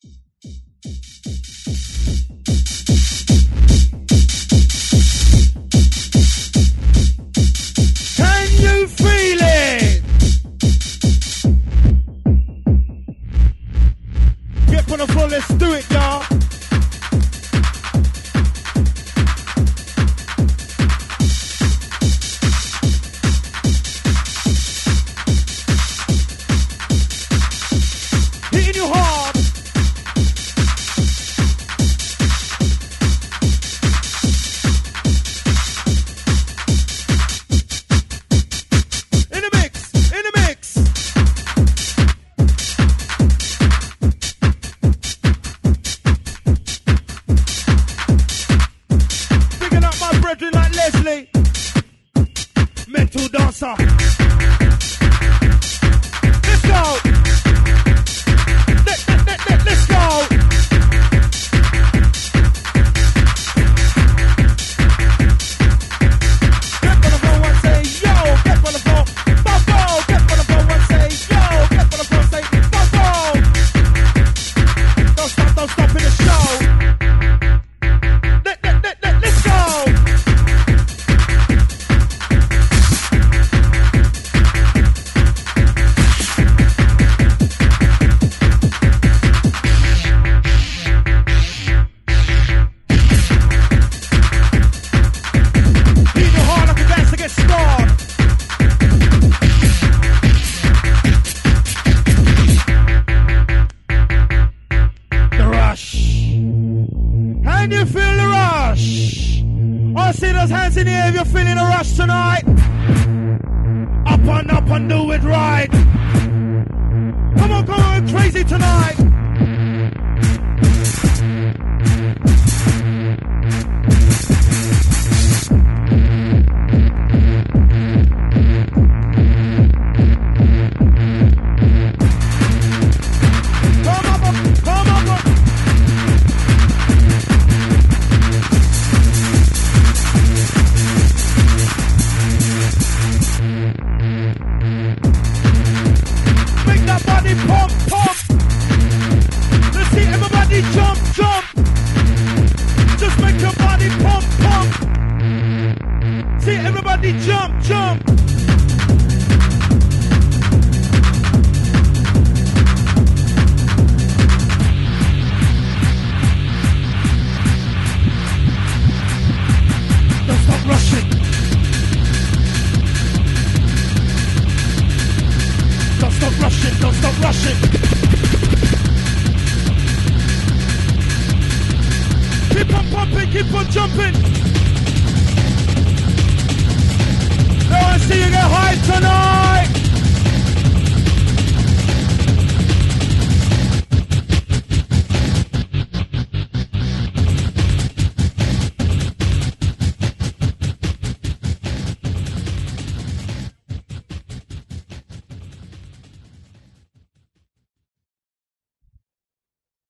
Can you feel it? Get the let's do it, y'all. Mental dancer. Let's go. Can you feel the rush? I see those hands in the air if you're feeling the rush tonight. Up and up and do it right. Come on, come on, crazy tonight. Pumping, keep on jumping. See you get high tonight.